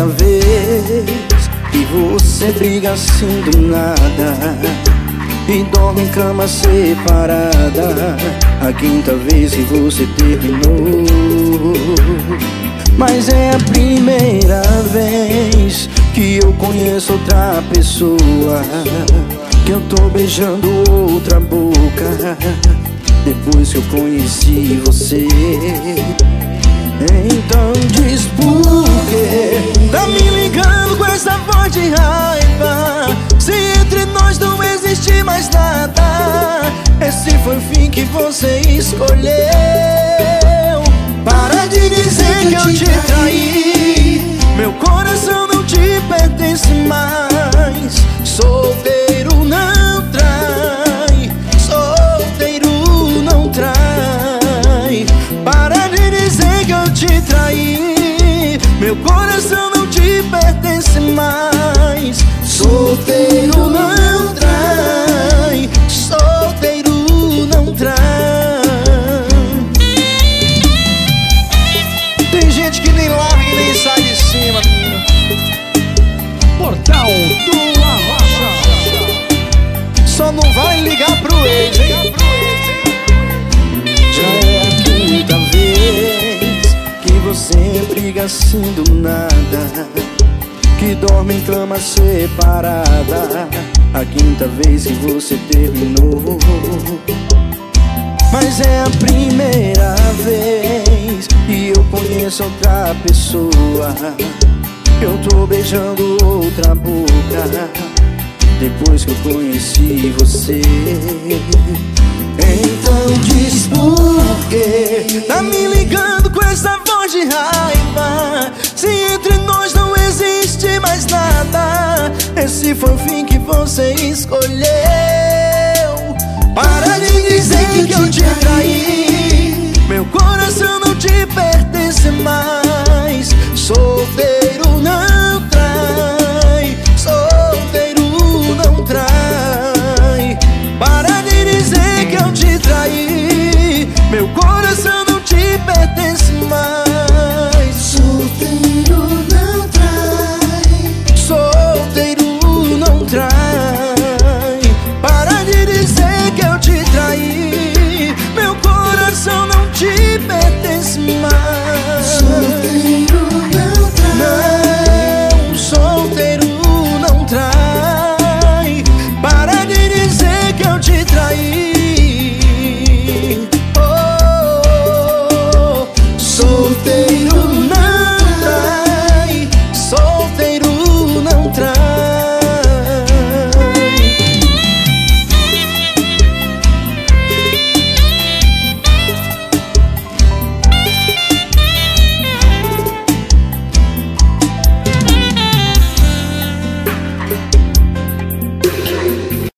quinta vez que você briga assim do nada e dorme em cama separada. A quinta vez que você terminou. Mas é a primeira vez que eu conheço outra pessoa. Que eu tô beijando outra boca. Depois que eu conheci você. Então diz por quê? Tá me ligando com essa voz de raiva. Se entre nós não existe mais nada Esse foi o fim que você escolheu. Para de dizer que eu te traí te traí Meu coração não te pertence mais. Solteiro briga assim do nada. Que dorme em cama separada. A quinta vez que você terminou. Mas é a primeira vez que eu conheço outra pessoa. Eu tô beijando outra boca. Depois que eu conheci você Então diz por quê? Tá me ligando com essa voz de raiva. Se entre nós não existe mais nada Esse foi o fim que você escolheu. Para de dizer que eu te traí